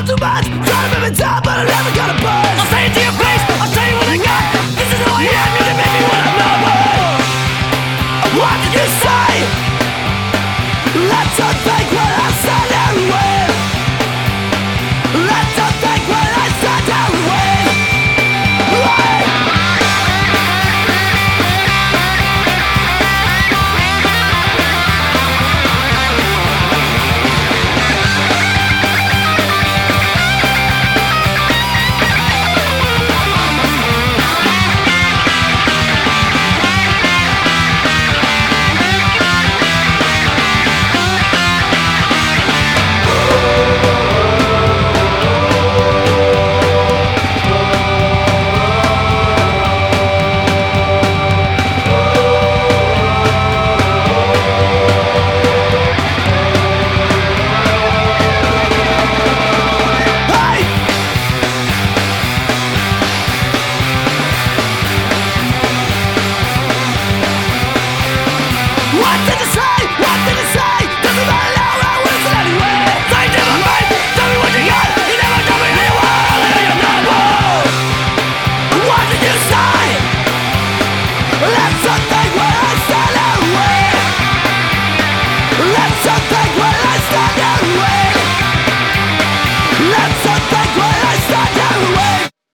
not too much. Try Time every time, but I never got a buzz I'll say it to your face, I'll tell you what I got. This is who I am, you didn't me what I'm not What did you say? Let's unthink what